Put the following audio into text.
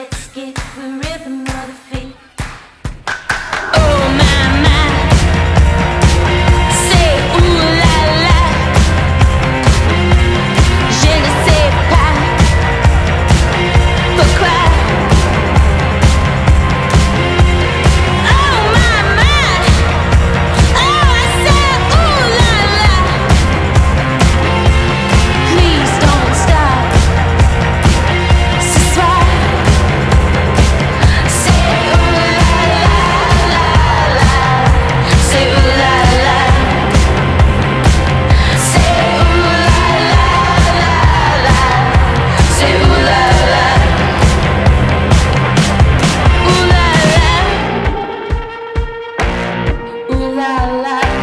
Let's get the rhythm of the feet. la la